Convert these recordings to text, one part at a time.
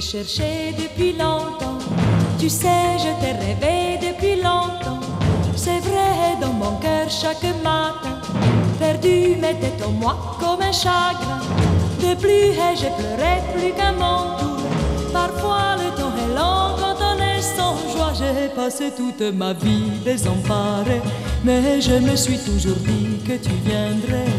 cherché depuis longtemps. Tu sais, je t'ai rêvé depuis longtemps. C'est vrai dans mon cœur chaque matin. Perdu, t'es en moi comme un chagrin. De plus, j'ai pleuré plus qu'à mon tour. Parfois, le temps est long quand on est sans joie. J'ai passé toute ma vie désemparée. Mais je me suis toujours dit que tu viendrais.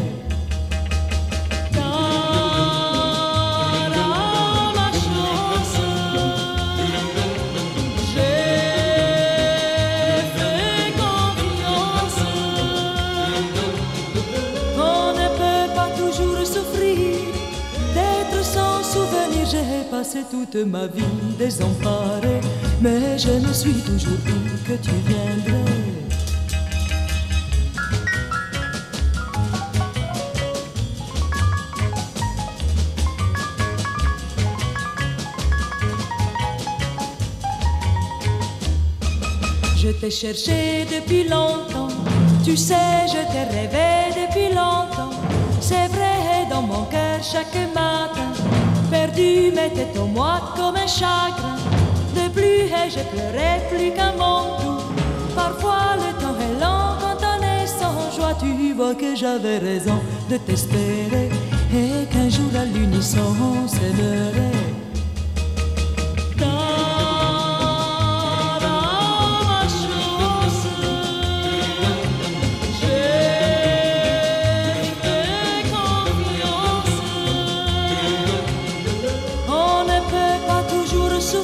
Passé toute ma vie désemparée, mais je me suis toujours dit que tu viendrais. Je t'ai cherché depuis longtemps, tu sais, je t'ai rêvé depuis longtemps. C'est vrai, dans mon cœur chaque matin mais t'es en moi comme un chagrin. De plus, et j'ai pleuré plus qu'un tour. Parfois, le temps est lent quand on est sans joie. Tu vois que j'avais raison de t'espérer et qu'un jour à l'unisson on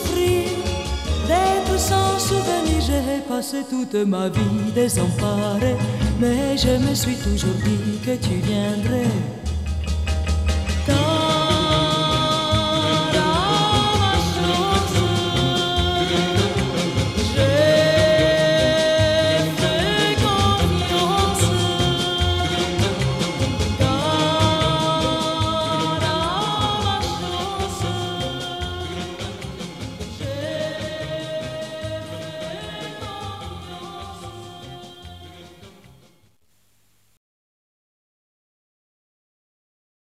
s'aimerait. passé toute ma vie désemparée, mais je me suis toujours dit que tu viendrais